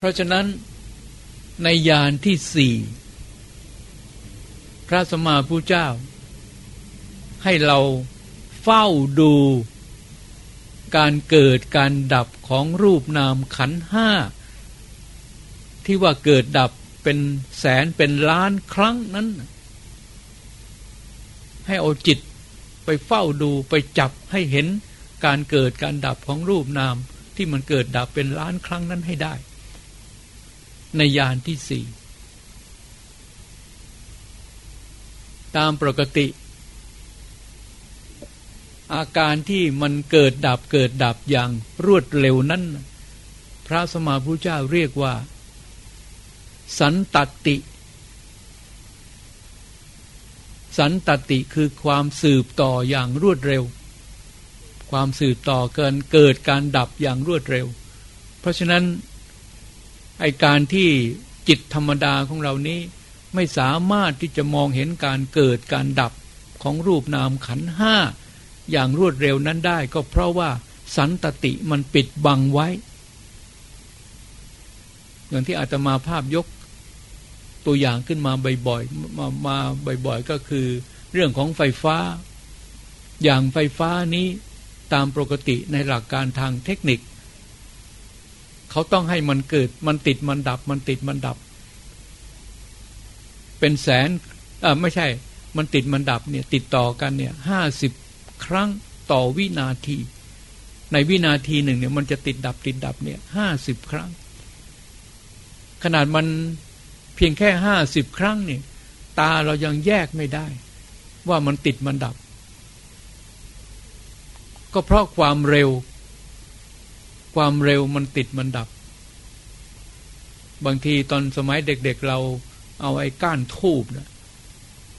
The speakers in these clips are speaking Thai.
เพราะฉะนั้นในยานที่สี่พระสมมาผู้เจ้า ให้เราเฝ้าดูการเกิดการดับของรูปนามขันห้า ที่ว่าเกิดดับเป็นแสนเป็นล้านครั้งนั้น ให้เอาจิตไปเฝ้าดูไปจับให้เห็นการเกิดการดับของรูปนามที่มันเกิดดับเป็นล้านครั้งนั้นให้ได้ ในยานที่สี่ตามปกติ อาการที่มันเกิดดับเกิดดับอย่างรวดเร็วนั้น พระสมมาพุทธเจ้าเรียกว่า สันตติ สันตติคือความสืบต่ออย่างรวดเร็ว ความสืบต่อเกินเกิดการดับอย่างรวดเร็ว เพราะฉะนั้น ไอการที่จิตธรรมดาของเรานี้ ไม่สามารถที่จะมองเห็นการเกิดการดับของรูปนามขันห้าอย่างรวดเร็วนั้นได้ ก็เพราะว่าสันตติมันปิดบังไว้ อย่างที่อาตมาภาพยกตัวอย่างขึ้นมาบ่อยๆมามาบ่อยๆก็คือ เรื่องของไฟฟ้า อย่างไฟฟ้านี้ตามปกติในหลักการทางเทคนิค เขาต้องให้มันเกิด มันติดมันดับ มันติดมันดับ เป็นแสนเออไม่ใช่ มันติดมันดับเนี่ย ติดต่อกันเนี่ยห้าสิบครั้งต่อวินาที ในวินาทีหนึ่งเนี่ย มันจะติดดับติดดับเนี่ยห้าสิบครั้ง ขนาดมันเพียงแค่ห้าสิบครั้งเนี่ย ตาเรายังแยกไม่ได้ ว่ามันติดมันดับ ก็เพราะความเร็ว ความเร็วมันติดมันดับ บางทีตอนสมัยเด็กๆเเราเอาไอ้ก้านทูบนะ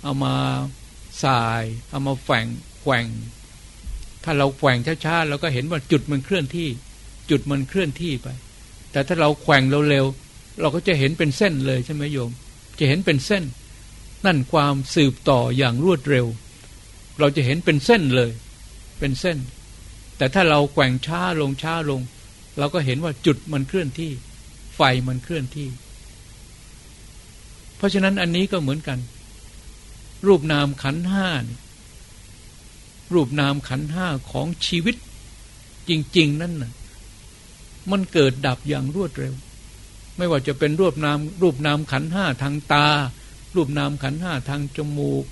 เอามาสายเอามาแฝงแขวงถ้าเราแขวงช้าๆเราก็เห็นว่าจุดมันเคลื่อนที่ จุดมันเคลื่อนที่ไป แต่ถ้าเราแขวงเร็วๆเราก็จะเห็นเป็นเส้นเลยใช่ไหมโยม จะเห็นเป็นเส้น นั่นความสืบต่ออย่างรวดเร็ว เราจะเห็นเป็นเส้นเลย เป็นเส้น แต่ถ้าเราแกว่งช้าลงช้าลง เราก็เห็นว่าจุดมันเคลื่อนที่ ไฟมันเคลื่อนที่ เพราะฉะนั้นอันนี้ก็เหมือนกัน รูปนามขันห้ารูปนามขันห้าของชีวิต จริง ๆ นั่นน่ะมันเกิดดับอย่างรวดเร็ว ไม่ว่าจะเป็นรูปนาม รูปนามขันห้าทางตา รูปนามขันห้าทางจมูก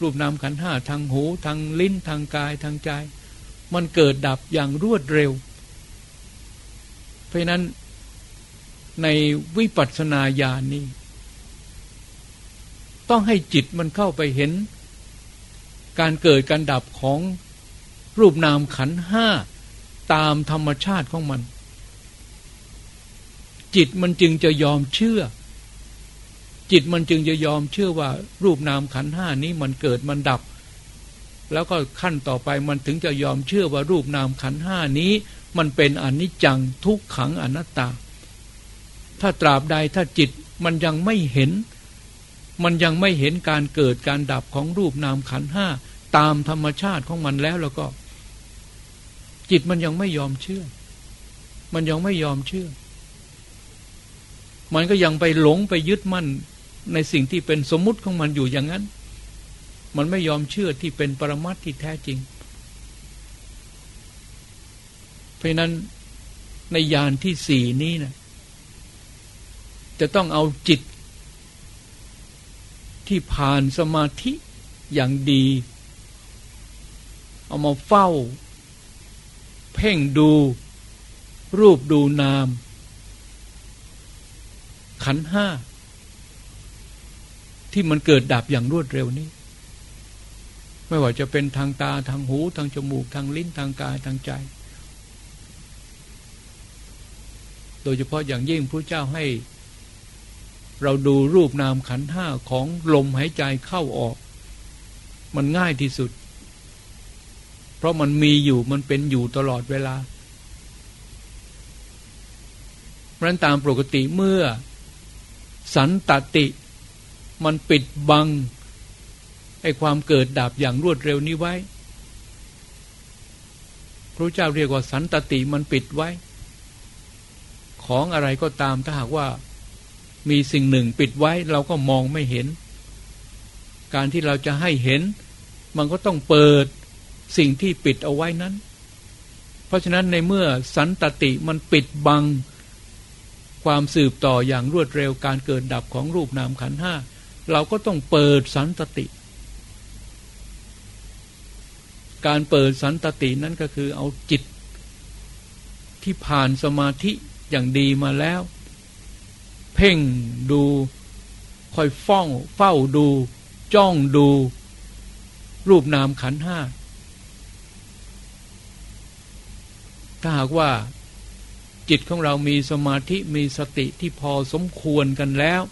รูปนามขันห้าทางหู ทางลิ้นทางกายทางใจ มันเกิดดับอย่างรวดเร็ว ราะนั้นในวิปัสสนาญาณนี้ ต้องให้จิตมันเข้าไปเห็น การเกิดการดับของรูปนามขันห้าตามธรรมชาติของมัน จิตมันจึงจะยอมเชื่อ จิตมันจึงจะยอมเชื่อว่า รูปนามขันห้านี้มันเกิดมันดับ แล้วก็ขั้นต่อไปมันถึงจะยอมเชื่อว่ารูปนามขันห้านี้ มันเป็นอนิจจังทุกขังอนัตตา ถ้าตราบใดถ้าจิตมันยังไม่เห็น มันยังไม่เห็นการเกิดการดับของรูปนามขันห้าตามธรรมชาติของมันแล้วแล้วก็ จิตมันยังไม่ยอมเชื่อ มันยังไม่ยอมเชื่อ มันก็ยังไปหลงไปยึดมั่นในสิ่งที่เป็นสมมุติของมันอยู่อย่างนั้น มันไม่ยอมเชื่อที่เป็นปรมัตที่แท้จริง เพ ราะนั้นในยานที่สี่นี้นะจะต้องเอาจิต ที่ผ่านสมาธิอย่างดี เอามาเฝ้า เพ่งดู รูปดูนาม ขันห้า ที่มันเกิดดับอย่างรวดเร็วนี้ ไม่ว่าจะเป็นทางตาทางหู ทางจมูก ทางลิ้นทางกายทางใจ โดยเฉพาะอย่างยิ่งพระเจ้าให้ เราดูรูปนามขันห้าของลมหายใจเข้าออก มันง่ายที่สุด เพราะมันมีอยู่มันเป็นอยู่ตลอดเวลาเพราะนั้นตามปกติเมื่อ สันตติ มันปิดบังไอ้ความเกิดดับอย่างรวดเร็วนี้ไว้พระเจ้าเรียกว่าสันตติมันปิดไว้ ของอะไรก็ตามถ้าหากว่ามีสิ่งหนึ่งปิดไว้เราก็มองไม่เห็น การที่เราจะให้เห็น มันก็ต้องเปิดสิ่งที่ปิดเอาไว้นั้น เพราะฉะนั้นในเมื่อสันตติมันปิดบัง ความสืบต่ออย่างรวดเร็วการเกิดดับของรูปนามขันห้าเราก็ต้องเปิดสันตติ การเปิดสันตตินั้นก็คือเอาจิตที่ผ่านสมาธิ อย่างดีมาแล้ว เพ่งดูคอยฟ้องเฝ้าดู จ้องดู รูปนามขันห้า ถ้าหากว่าจิตของเรามีสมาธิมีสติที่พอสมควรกันแล้ว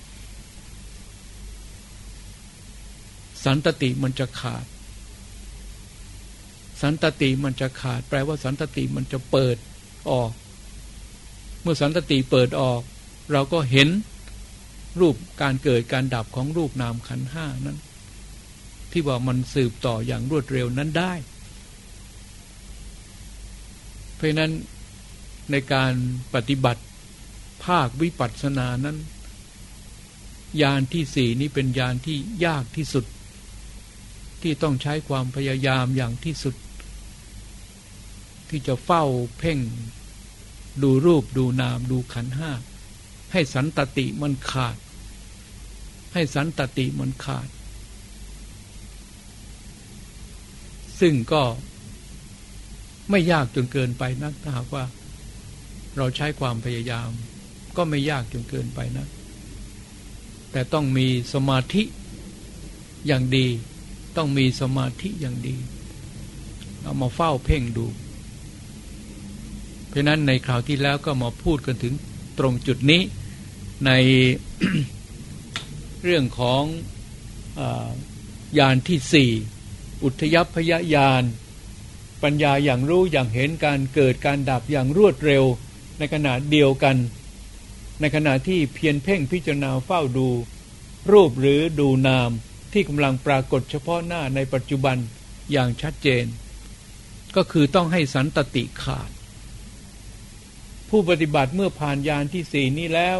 สันตติมันจะขาด สันตติมันจะขาด แปลว่าสันตติมันจะเปิดออก เมื่อสันตติเปิดออก เราก็เห็นรูปการเกิดการดับของรูปนามขันห้านั้น ที่ว่ามันสืบต่ออย่างรวดเร็วนั้นได้ เพราะนั้นในการปฏิบัติภาควิปัสสนานั้น ยานที่สี่นี้เป็นยานที่ยากที่สุด ที่ต้องใช้ความพยายามอย่างที่สุด ที่จะเฝ้าเพ่ง ดูรูปดูนามดูขันห้า ให้สันตติมันขาด ให้สันตติมันขาด ซึ่งก็ไม่ยากจนเกินไปนักถ้าหากว่า เราใช้ความพยายาม ก็ไม่ยากจนเกินไปนะ แต่ต้องมีสมาธิอย่างดี ต้องมีสมาธิอย่างดี เอามาเฝ้าเพ่งดู เพราะนั้นในคราวที่แล้วก็มาพูดกันถึงตรงจุดนี้ในเรื่องของอยานที่สี่อุทยพยายาน ปัญญาอย่างรู้อย่างเห็นการเกิดการดับอย่างรวดเร็ว ในขณะเดียวกัน ในขณะที่เพียรเพ่งพิจารณาเฝ้าดู รูปหรือดูนามที่กำลังปรากฏเฉพาะหน้าในปัจจุบันอย่างชัดเจน ก็คือต้องให้สันตติขาด ผู้ปฏิบัติเมื่อผ่านยานที่สี่นี้แล้ว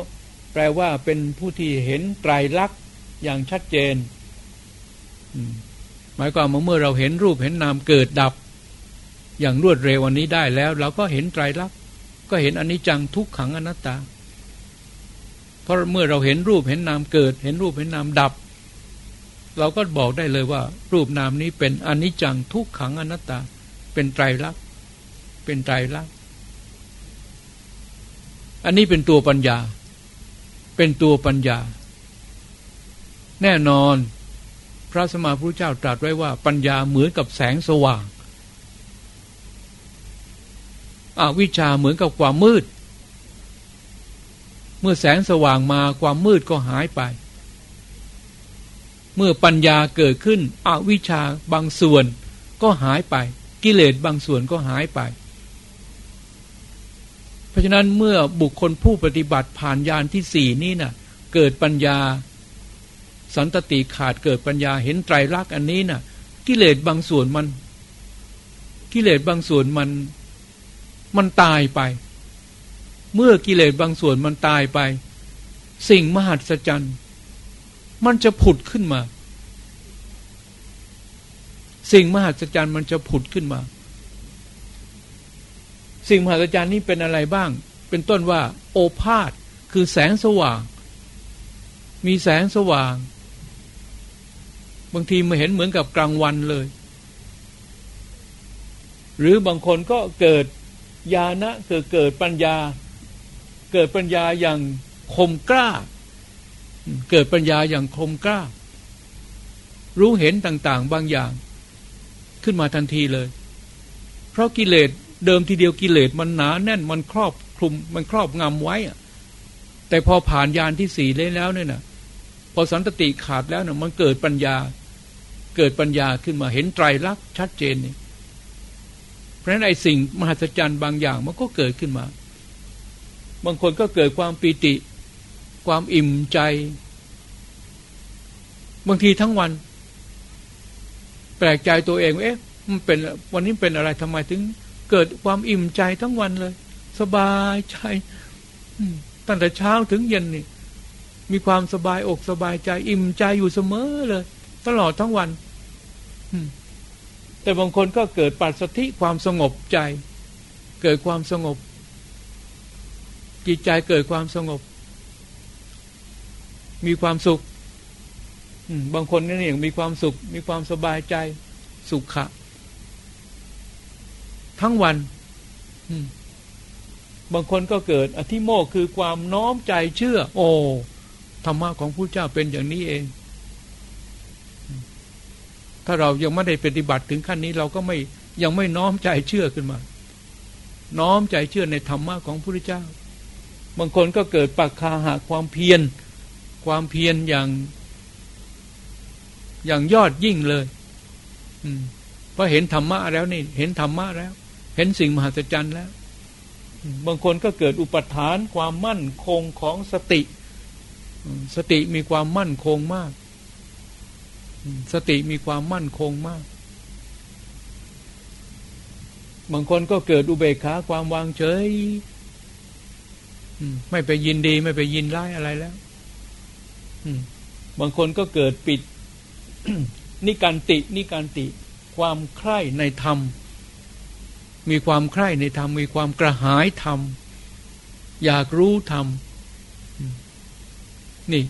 แปลว่าเป็นผู้ที่เห็นไตรลักษณ์อย่างชัดเจน หมายความว่าเมื่อเราเห็นรูปเห็นนามเกิดดับ อย่างรวดเร็ววันนี้ได้แล้ว เราก็เห็นไตรลักษณ์ก็เห็นอนิจจังทุกขังอนัตตา เพราะเมื่อเราเห็นรูปเห็นนามเกิด เห็นรูปเห็นนามดับ เราก็บอกได้เลยว่า รูปนามนี้เป็นอนิจจังทุกขังอนัตตา เป็นไตรลักษณ์เป็นไตรลักษณ์ อันนี้เป็นตัวปัญญา เป็นตัวปัญญา แน่นอนพระสมมาพระเจ้าตรัสไว้ว่า ปัญญาเหมือนกับแสงสว่างอวิชาเหมือนกับความมืด เมื่อแสงสว่างมาความมืดก็หายไป เมื่อปัญญาเกิดขึ้นอวิชาบางส่วนก็หายไป กิเลสบางส่วนก็หายไปะฉะนั้นเมื่อบุคคลผู้ปฏิบัติผ่านญาณที่สี่นี่นะ่ะเกิดปัญญาสันตติขาดเกิดปัญญาเห็นไตรลักษณ์อันนี้นะ่ะ กิเลสบางส่วนมัน กิเลสบางส่วนมันมันตายไป เมื่อกิเลสบางส่วนมันตายไป สิ่งมหัศจรรย์มันจะผุดขึ้นมา สิ่งมหัศจรรย์มันจะผุดขึ้นมา สิ่งมหัศจรรย์นี้เป็นอะไรบ้าง เป็นต้นว่า โอภาษคือแสงสว่าง มีแสงสว่าง บางทีมาเห็นเหมือนกับกลางวันเลย หรือบางคนก็เกิดญาณะเกิดเกิดปัญญา เกิดปัญญาอย่างคมกล้า เกิดปัญญาอย่างคมกล้า รู้เห็นต่างๆบางอย่าง ขึ้นมาทันทีเลย เพราะกิเลส เดิมทีเดียวกิเลสมันหนาแน่นมันครอบคลุมมันครอบงำไว้แต่พอผ่านยานที่สี่เลยแล้วเนี่ยนะพอสันตติขาดแล้วเนี่ยมันเกิดปัญญา เกิดปัญญาขึ้นมาเห็นไตรลักษณ์ชัดเจนนี่เพราะฉะนั้นไอ้สิ่งมหัศจรรย์บางอย่างมันก็เกิดขึ้นมา บางคนก็เกิดความปีติ ความอิ่มใจ บางทีทั้งวัน แปลกใจตัวเองเอ๊ะมันเป็นวันนี้เป็นอะไรทำไมถึง เกิดความอิ่มใจทั้งวันเลย สบายใจตั้งแต่เช้าถึงเย็นนี่ มีความสบายอกสบายใจ อิ่มใจอยู่เสมอเลย ตลอดทั้งวันแต่บางคนก็เกิดปัสสธิความสงบใจ เกิดความสงบ จิตใจเกิดความสงบ มีความสุขบางคนนี่เองมีความสุข มีความสบายใจสุขะ ทั้งวันบางคนก็เกิดอธิโมกคือความน้อมใจเชื่อ โอ้ธรรมะของผู้เจ้าเป็นอย่างนี้เอง ถ้าเรายังไม่ได้ปฏิบัติถึงขั้นนี้เราก็ไม่ยังไม่น้อมใจเชื่อขึ้นมา น้อมใจเชื่อในธรรมะของพระเจ้า บางคนก็เกิดปักคาหาความเพียร ความเพียรอย่าง อย่างยอดยิ่งเลย อืมพอเห็นธรรมะแล้วนี่ เห็นธรรมะแล้ว เห็นสิ่งมหัศจรรย์แล้ว บางคนก็เกิดอุปทานความมั่นคงของสติ สติมีความมั่นคงมาก สติมีความมั่นคงมาก บางคนก็เกิดอุเบกขาความวางเฉยไม่ไปยินดีไม่ไปยินร้ายอะไรแล้วบางคนก็เกิดปิดนิการตินิการติ ความใคร่ในธรรม มีความใคร่ในธรรม มีความกระหายธรรม อยากรู้ธรรม นี่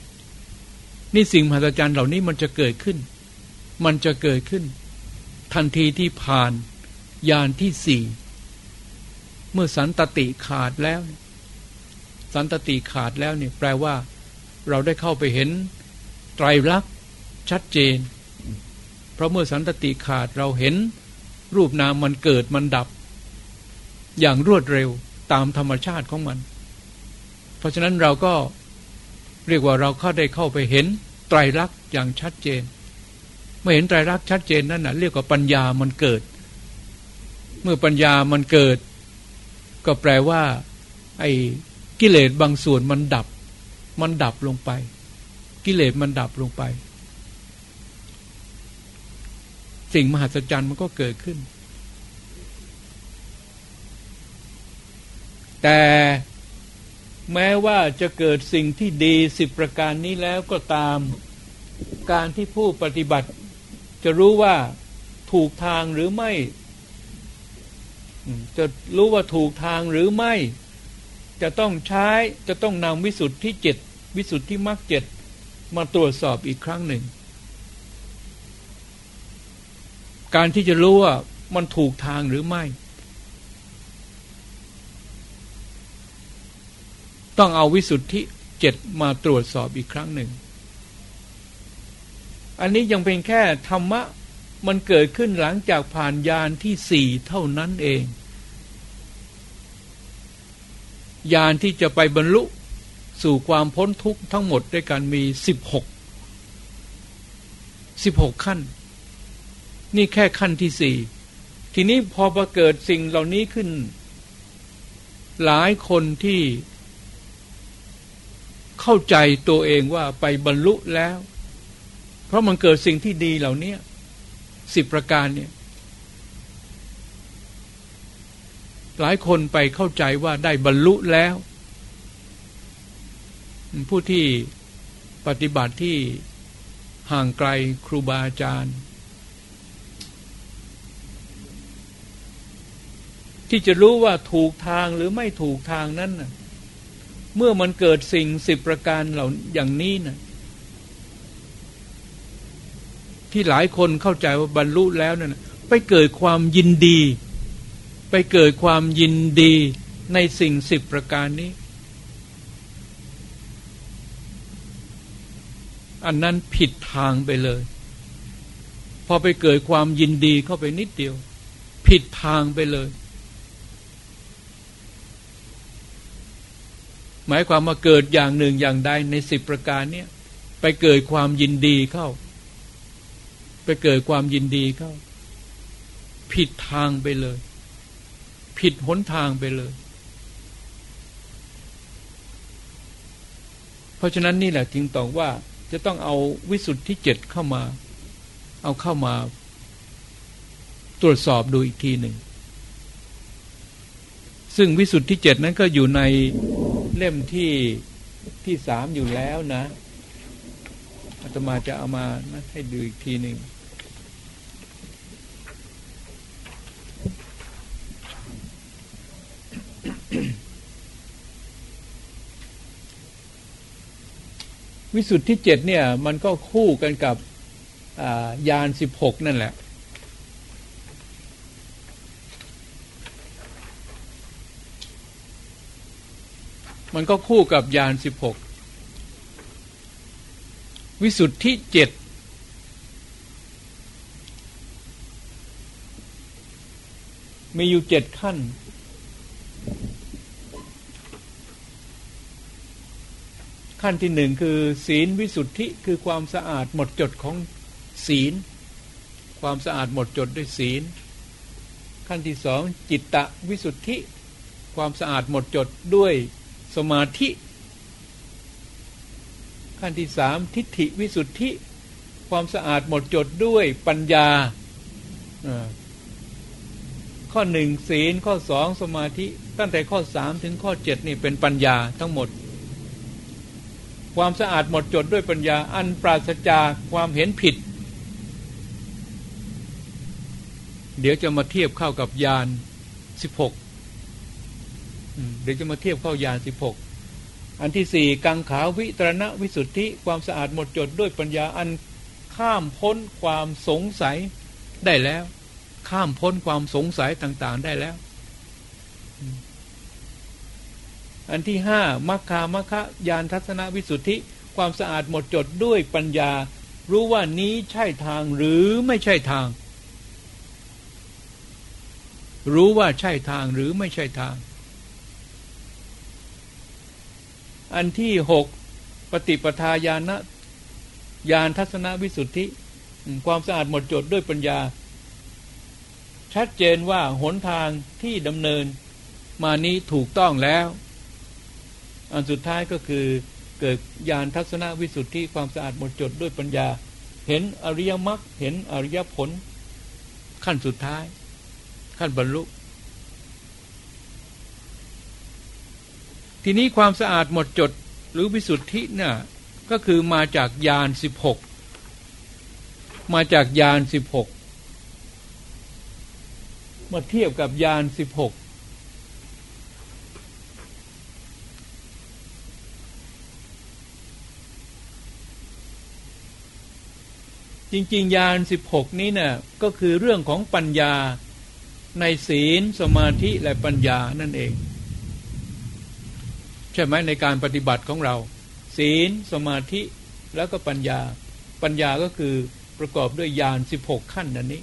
นี่สิ่งมหัศจรรย์เหล่านี้มันจะเกิดขึ้น มันจะเกิดขึ้น ทันทีที่ผ่านยานที่สี่เมื่อสันตติขาดแล้ว สันตติขาดแล้วเนี่ยแปลว่าเราได้เข้าไปเห็นไตรลักษณ์ชัดเจน เพราะเมื่อสันตติขาดเราเห็นรูปนามมันเกิดมันดับ อย่างรวดเร็วตามธรรมชาติของมัน เพราะฉะนั้นเราก็เรียกว่าเราเข้าได้เข้าไปเห็นไตรลักษณ์อย่างชัดเจน เมื่อเห็นไตรลักษณ์ชัดเจนนั่นนะเรียกว่าปัญญามันเกิด เมื่อปัญญามันเกิด ก็แปลว่า ไอ้กิเลสบางส่วนมันดับ มันดับลงไป กิเลสมันดับลงไป สิ่งมหัศจรรย์มันก็เกิดขึ้น แต่แม้ว่าจะเกิดสิ่งที่ดีสิบประการนี้แล้วก็ตามการที่ผู้ปฏิบัติ จะรู้ว่าถูกทางหรือไม่ จะรู้ว่าถูกทางหรือไม่ จะต้องใช้จะต้องนำวิสุทธิเจ็ดวิสุทธิมรรคเจ็ดมาตรวจสอบอีกครั้งหนึ่ง การที่จะรู้ว่ามันถูกทางหรือไม่ ต้องเอาวิสุทธิเจ็ดมาตรวจสอบอีกครั้งหนึ่ง อันนี้ยังเป็นแค่ธรรมะมันเกิดขึ้นหลังจากผ่านยานที่สี่เท่านั้นเอง ยานที่จะไปบรรลุสู่ความพ้นทุกข์ทั้งหมดด้วยกันมีสิบหกสิบหกขั้น นี่แค่ขั้นที่สี่ทีนี้พอประเกิดสิ่งเหล่านี้ขึ้น หลายคนที่ เข้าใจตัวเองว่าไปบรรลุแล้ว เพราะมันเกิดสิ่งที่ดีเหล่านี้สิบประการเนี่ย หลายคนไปเข้าใจว่าได้บรรลุแล้ว ผู้ที่ปฏิบัติที่ห่างไกลครูบาอาจารย์ ที่จะรู้ว่าถูกทางหรือไม่ถูกทางนั้นน่ะ เมื่อมันเกิดสิ่งสิบประการเหล่าอย่างนี้นะที่หลายคนเข้าใจว่าบรรลุแล้วนะั่นไปเกิดความยินดี ไปเกิดความยินดีในสิ่งสิบประการนี้ อันนั้นผิดทางไปเลย พอไปเกิดความยินดีเข้าไปนิดเดียว ผิดทางไปเลย หมายความมาเกิดอย่างหนึ่งอย่างใดในสิบประการเนี่ยไปเกิดความยินดีเข้า ไปเกิดความยินดีเข้า ผิดทางไปเลย ผิดหนทางไปเลย เพราะฉะนั้นนี่แหละจึงตองว่าจะต้องเอาวิสุทธิเจ็ดเข้ามา เอาเข้ามา ตรวจสอบดูอีกทีหนึ่ง ซึ่งวิสุทธิเจ็ดนั้นก็อยู่ในเล่มที่ที่สามอยู่แล้วนะอาตมาจะเอามานะให้ดูอีกทีหนึ่งวิสุทธิเจ็ดเนี่ย มันก็คู่กันกับยานสิบหกนั่นแหละ มันก็คู่กับยานสิบหกวิสุทธิเจ็ดมีอยู่เจ็ดขั้น ขั้นที่หนึ่งคือ ศีลวิสุทธิคือความสะอาดหมดจดของศีล ความสะอาดหมดจดด้วยศีล ขั้นที่สองจิตตะวิสุทธิ ความสะอาดหมดจดด้วย สมาธิ ขั้นที่สามทิฏฐิวิสุทธิ ความสะอาดหมดจดด้วยปัญญา ข้อหนึ่งศีลข้อสองสมาธิ ตั้งแต่ข้อสามถึงข้อเจ็ดนี่เป็นปัญญาทั้งหมด ความสะอาดหมดจดด้วยปัญญา อันปราศจากความเห็นผิด เดี๋ยวจะมาเทียบเข้ากับยานสิบหก เดี๋ยวจะมาเทียบเข้ายานสิบหกอันที่สี่กังขาวิตรณวิสุทธิความสะอาดหมดจดด้วยปัญญาอันข้ามพ้นความสงสัยได้แล้ว ข้ามพ้นความสงสัยต่าง ๆ ได้แล้ว อันที่ห้ามัคคามัคคะยานทัศนวิสุทธิ ความสะอาดหมดจดด้วยปัญญา รู้ว่านี้ใช่ทางหรือไม่ใช่ทาง รู้ว่าใช่ทางหรือไม่ใช่ทาง อันที่หกปฏิปทาญาณยานทัศนวิสุทธิ ความสะอาดหมดจดด้วยปัญญา ชัดเจนว่าหนทางที่ดำเนินมานี้ถูกต้องแล้ว อันสุดท้ายก็คือเกิดญาณทัศนวิสุทธิความสะอาดหมดจดด้วยปัญญา เห็นอริยมรรคเห็นอริยผล ขั้นสุดท้าย ขั้นบรรลุ ทีนี้ความสะอาดหมดจดหรือวิสุทธิเนี่ยก็คือมาจากยานสิบหกมาจากยานสิบหกมาเทียบกับยานสิบหกจริง ๆ ยานสิบหกนี้นะ่ะก็คือเรื่องของปัญญาในศีลสมาธิและปัญญานั่นเอง ใช่ไหมในการปฏิบัติของเรา ศีลสมาธิแล้วก็ปัญญา ปัญญาก็คือประกอบด้วยยานสิบหกขั้นนั่นนี้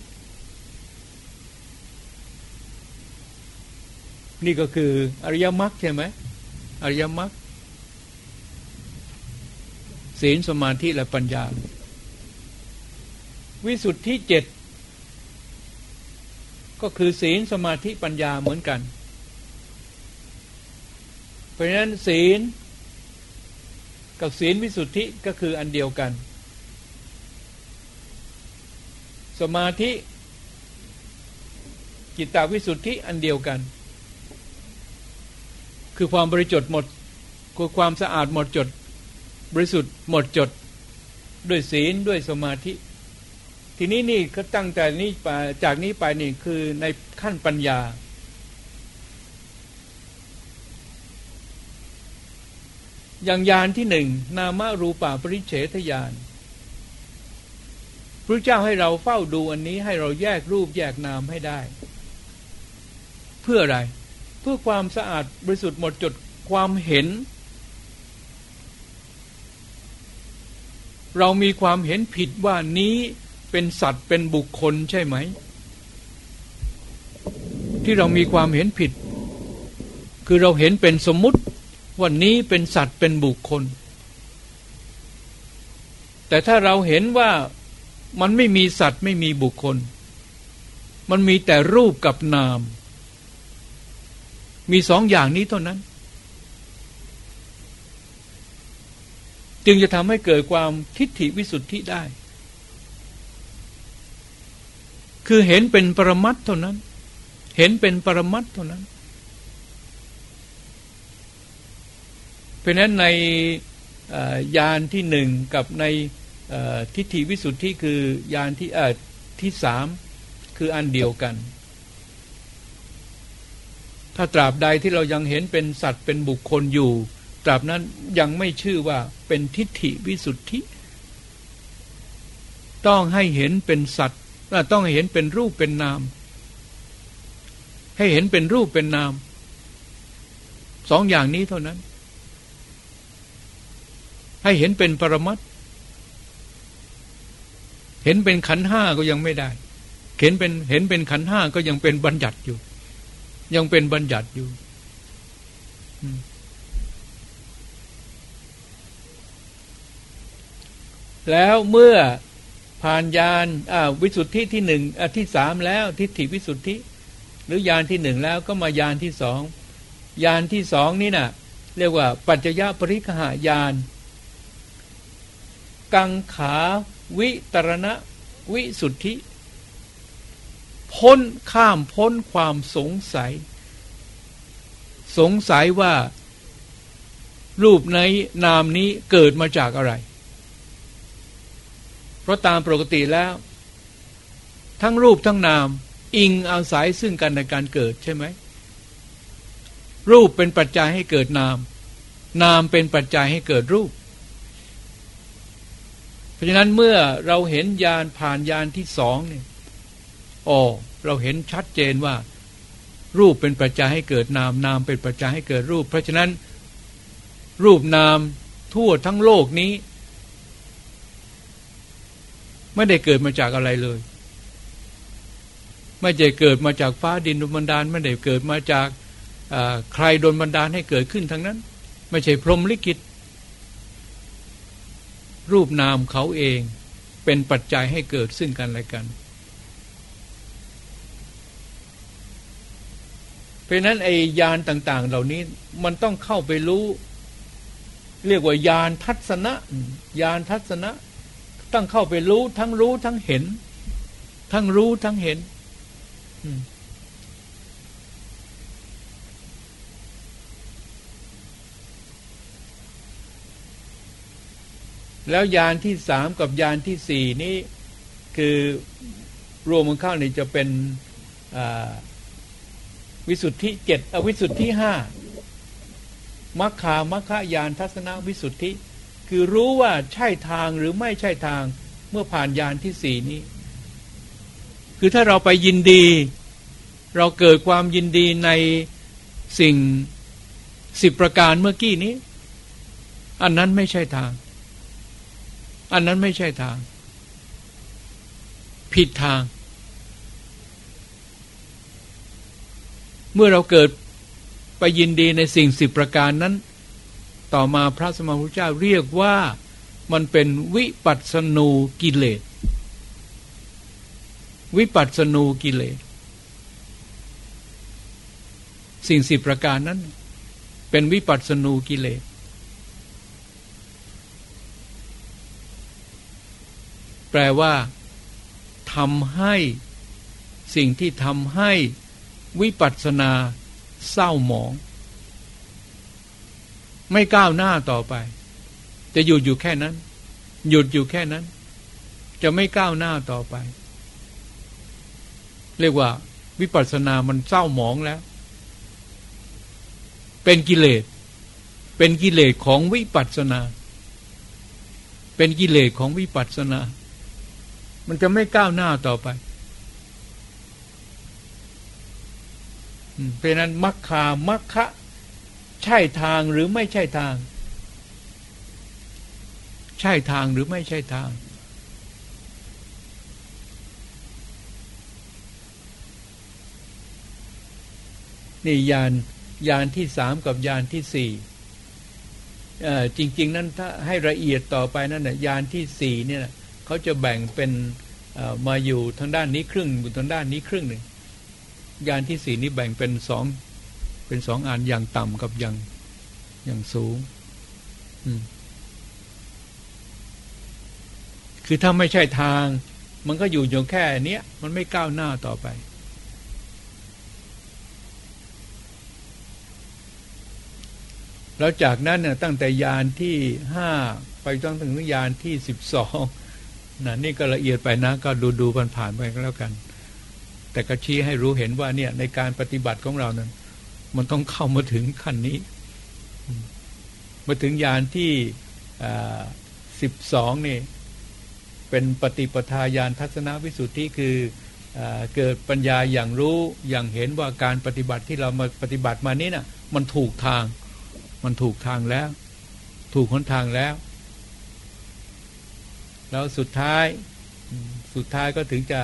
นี่ก็คืออริยมรรคใช่ไหมอริยมรรคศีลสมาธิและปัญญา วิสุทธิเจ็ดก็คือศีลสมาธิปัญญาเหมือนกัน ราะฉะนั้นศีลกับศีลวิสุทธิก็คืออันเดียวกัน สมาธิจิตตวิสุทธิอันเดียวกัน คือความบริจดหมดคือความสะอาดหมดจด บริสุทธิ์หมดจด ด้วยศีลด้วยสมาธิ ทีนี้นี่ก็ตั้งแต่นี้ไปจากนี้ไปนี่คือในขั้นปัญญา อย่างยานที่หนึ่งนามารูปาปริเฉทยานพระเจ้าให้เราเฝ้าดูอันนี้ให้เราแยกรูปแยกนามให้ได้ เพื่ออะไร เพื่อความสะอาดบริสุทธิ์หมดจดความเห็น เรามีความเห็นผิดว่านี้เป็นสัตว์เป็นบุคคลใช่ไหม ที่เรามีความเห็นผิด คือเราเห็นเป็นสมมุติ ว่านี้เป็นสัตว์เป็นบุคคล แต่ถ้าเราเห็นว่ามันไม่มีสัตว์ไม่มีบุคคล มันมีแต่รูปกับนาม มีสองอย่างนี้เท่านั้น จึงจะทำให้เกิดความทิฏฐิวิสุทธิได้ คือเห็นเป็นปรมัตเท่านั้น เห็นเป็นปรมัตเท่านั้น เพราะนั้นในยานที่หนึ่งกับในทิฏฐิวิสุทธิคือยานที่ที่สามคืออันเดียวกัน ถ้าตราบใดที่เรายังเห็นเป็นสัตว์เป็นบุคคลอยู่ ตราบนั้นยังไม่ชื่อว่าเป็นทิฏฐิวิสุทธิ ต้องให้เห็นเป็นสัตว์ต้องให้เห็นเป็นรูปเป็นนาม ให้เห็นเป็นรูปเป็นนามสองอย่างนี้เท่านั้น ให้เห็นเป็นปรมัตเห็นเป็นขันห้าก็ยังไม่ได้ เห็นเป็นเห็นเป็นขันห้าก็ยังเป็นบัญญัติอยู่ ยังเป็นบัญญัติอยู่แล้วเมื่อผ่านยานวิสุทธิที่หนึ่งที่สามแล้วทิฏฐิวิสุทธิ หรือยานที่หนึ่งแล้วก็มายานที่สองยานที่สองนี่นะ่ะ เรียกว่า ปัจจยปริคหายาน กังขาวิตรณะวิสุทธิ พ้นข้ามพ้นความสงสัย สงสัยว่า รูปในนามนี้เกิดมาจากอะไร เพราะตามปกติแล้ว ทั้งรูปทั้งนาม อิงอาศัยซึ่งกันในการเกิดใช่ไหม รูปเป็นปัจจัยให้เกิดนาม นามเป็นปัจจัยให้เกิดรูป เพราะฉะนั้นเมื่อเราเห็นยานผ่านยานที่สองเนี่ยอ๋อเราเห็นชัดเจนว่า รูปเป็นปัจจัยให้เกิดนามนามเป็นปัจจัยให้เกิดรูป เพราะฉะนั้น รูปนามทั่วทั้งโลกนี้ ไม่ได้เกิดมาจากอะไรเลย ไม่ได้เกิดมาจากฟ้าดินดลบันดาล ไม่ได้เกิดมาจากใครโดนบันดาลให้เกิดขึ้นทั้งนั้น ไม่ใช่พรหมลิขิต รูปนามเขาเองเป็นปัจจัยให้เกิดซึ่งกันและกัน เพราะนั้นไอ้ยานต่าง ๆ เหล่านี้มันต้องเข้าไปรู้ เรียกว่ายานทัศนะยานทัศนะต้องเข้าไปรู้ทั้งรู้ทั้งเห็น ทั้งรู้ทั้งเห็น แล้วยานที่สามกับยานที่สี่นี้คือรวมมันเข้านี่จะเป็นอวิสุทธิเจ็ดอวิสุทธิห้ามัคคามัคคายานทัศนวิสุทธิ คือรู้ว่าใช่ทางหรือไม่ใช่ทางเมื่อผ่านยานที่สี่นี้ คือถ้าเราไปยินดี เราเกิดความยินดีในสิ่งสิบประการเมื่อกี้นี้ อันนั้นไม่ใช่ทาง อันนั้นไม่ใช่ทาง ผิดทาง เมื่อเราเกิดไปยินดีในสิ่งสิบประการนั้น ต่อมาพระสมมาพุทธเจ้าเรียกว่ามันเป็นวิปัสสนูกิเลส วิปัสสนูกิเลส สิ่งสิบประการนั้น เป็นวิปัสสนูกิเลส แปลว่าทำให้สิ่งที่ทำให้วิปัสสนาเศร้าหมอง ไม่ก้าวหน้าต่อไป จะหยุดอยู่แค่นั้น หยุดอยู่แค่นั้น จะไม่ก้าวหน้าต่อไป เรียกว่า วิปัสสนามันเศร้าหมองแล้ว เป็นกิเลส เป็นกิเลสของวิปัสสนา เป็นกิเลสของวิปัสสนา มันจะไม่ก้าวหน้าต่อไปเพราะนั้นมัคคามัคคะใช่ทางหรือไม่ใช่ทาง ใช่ทางหรือไม่ใช่ทาง นี่ยานยานที่สามกับยานที่สี่จริง ๆ นั้นถ้าให้ละเอียดต่อไปนั่นนะยานที่สี่เนี่ย เขาจะแบ่งเป็นมาอยู่ทางด้านนี้ครึ่งอยู่ทางด้านนี้ครึ่งหนึ่งยานที่สี่นี้แบ่งเป็นสองเป็นสองอันอย่างต่ำกับอย่างอย่างสูงคือถ้าไม่ใช่ทาง มันก็อยู่อยู่แค่นี้มันไม่ก้าวหน้าต่อไป แล้วจากนั้นเนี่ยตั้งแต่ยานที่ห้าไปจนถึงยานที่สิบสอง นะนี่ก็ละเอียดไปนะ ก็ดูดูผ่านผ่านไปก็แล้วกัน แต่ก็ชี้ให้รู้เห็นว่าเนี่ยในการปฏิบัติของเรานั้น มันต้องเข้ามาถึงขั้นนี้ มาถึงยานที่สิบสองนี่ เป็นปฏิปทาญาณทัศนวิสุทธิคืออเกิดปัญญาอย่างรู้อย่างเห็นว่าการปฏิบัติที่เรามาปฏิบัติมานี้นะ่ะ มันถูกทาง มันถูกทางแล้ว ถูกหนทางแล้ว แล้วสุดท้ายสุดท้ายก็ถึงจะ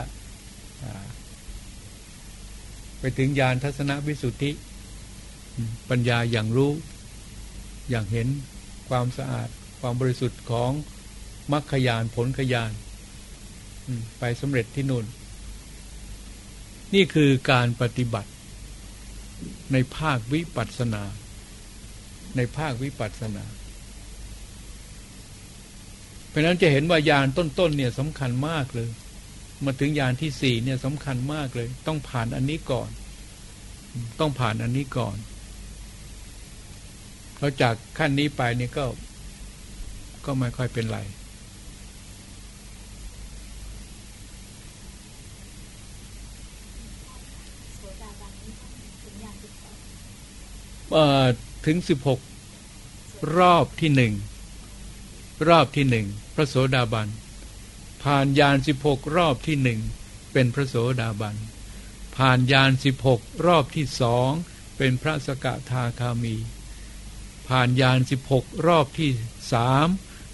ไปถึงญาณทัศนวิสุทธิ ปัญญาอย่างรู้ อย่างเห็นความสะอาด ความบริสุทธิ์ของมรรคยานผลขยานไปสำเร็จที่นู่น นี่คือการปฏิบัติ ในภาควิปัสสนา ในภาควิปัสสนา ราะนั้นจะเห็นว่ายานต้นๆเนี่ยสำคัญมากเลย มาถึงยานที่สี่เนี่ยสำคัญมากเลย ต้องผ่านอันนี้ก่อน ต้องผ่านอันนี้ก่อนแล้วจากขั้นนี้ไปเนี่ยก็ ก็ไม่ค่อยเป็นไรถึงสิบหกรอบที่หนึ่ง รอบที่หนึ่งพระโสดาบัน ผ่านยานสิบหกรอบที่หนึ่งเป็นพระโสดาบัน ผ่านยานสิบหกรอบที่สองเป็นพระสกทาคามี ผ่านยานสิบหกรอบที่สาม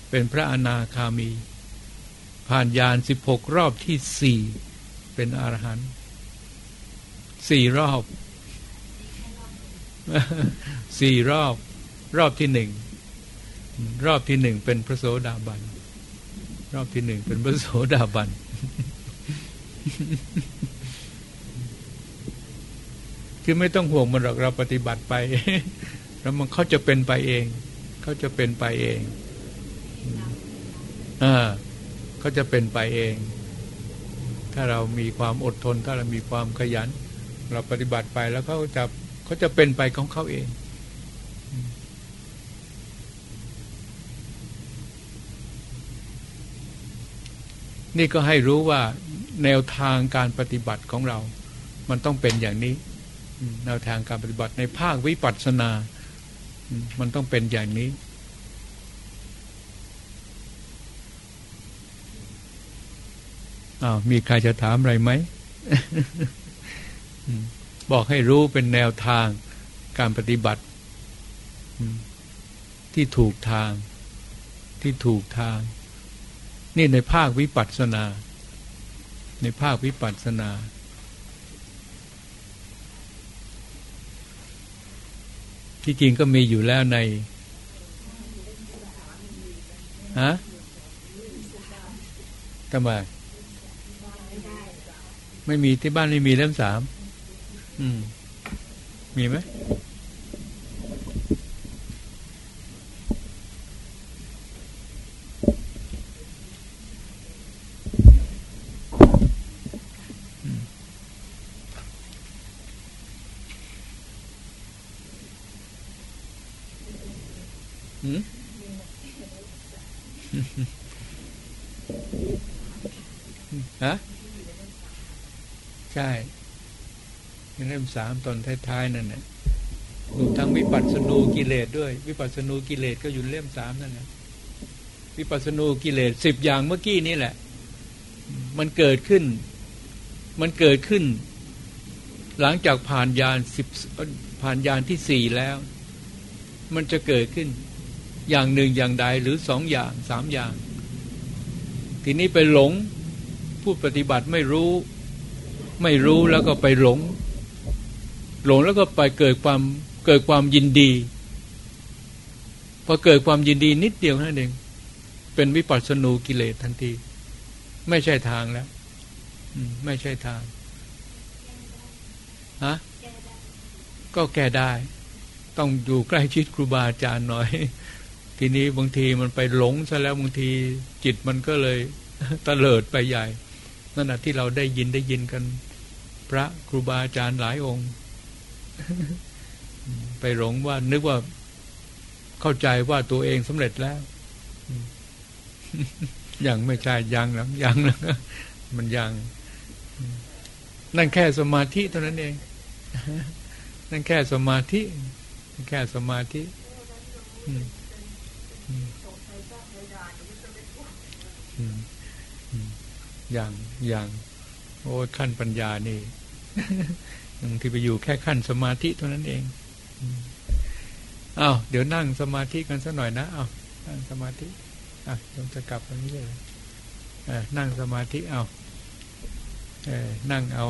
เป็นพระอนาคามี ผ่านยานสิบหกรอบที่สี่เป็นอรหันต์สี่รอบสี่รอบรอบที่หนึ่ง รอบที่หนึ่งเป็นพระโสดาบัน รอบที่หนึ่งเป็นพระโสดาบัน คือไม่ต้องห่วงมันหรอกเราปฏิบัติไป แล้วมันเขาจะเป็นไปเอง เขาจะเป็นไปเองอ่าเขาจะเป็นไปเอง ถ้าเรามีความอดทน ถ้าเรามีความขยัน เราปฏิบัติไปแล้วเขาจะเขาจะเป็นไปของเขาเอง นี่ก็ให้รู้ว่าแนวทางการปฏิบัติของเรา มันต้องเป็นอย่างนี้ แนวทางการปฏิบัติในภาควิปัสสนา มันต้องเป็นอย่างนี้ อ้าว มีใครจะถามอะไรไหม บอกให้รู้เป็นแนวทางการปฏิบัติ ที่ถูกทาง ที่ถูกทาง นี่ในภาควิปัสสนา ในภาควิปัสสนา ที่จริงก็มีอยู่แล้วในฮะทำไมไม่มีที่บ้านไม่มีเล่มสาม อืม มีไหมฮะใช่เล่มสาม ตอนท้ายๆนั่นนะดูทั้งวิปัสสนูกิเลสด้วย วิปัสสนูกิเลสก็อยู่เล่มสามนั่นนะวิปัสสนูกิเลสสิบอย่างเมื่อกี้นี่แหละ มันเกิดขึ้น มันเกิดขึ้น หลังจากผ่านยานสิบผ่านยานที่สี่แล้ว มันจะเกิดขึ้น อย่างหนึ่งอย่างใดหรือสองอย่างสามอย่าง ทีนี้ไปหลงผู้ปฏิบัติไม่รู้ ไม่รู้แล้วก็ไปหลง หลงแล้วก็ไปเกิดความเกิดความยินดีพอเกิดความยินดีนิดเดียวนั่นเองเป็นวิปัสสนูกิเลสทันที ไม่ใช่ทางแล้วไม่ใช่ทางฮะก็แก้ได้ ต้องอยู่ใกล้ชิดครูบาอาจารย์หน่อย ทีนี้บางทีมันไปหลงซะแล้วบางทีจิตมันก็เลยตะเลิดไปใหญ่ นั่นแหะที่เราได้ยินได้ยินกัน พระครูบาอาจารย์หลายองค์ ไปหลงว่านึกว่าเข้าใจว่าตัวเองสำเร็จแล้ว ยังไม่ใช่ยังหรอกยังนะมันยังนั่นแค่สมาธิเท่านั้นเอง นั่นแค่สมาธิแค่สมาธิอย่างอย่างโอ้ขั้นปัญญานี่ ที่ไปอยู่แค่ขั้นสมาธิเท่านั้นเองอ้าวเดี๋ยวนั่งสมาธิกันสักหน่อยนะอ้าวนั่งสมาธิอะยมจะกลับตรงนี้เลยนั่งสมาธิเอาเอนั่งเอา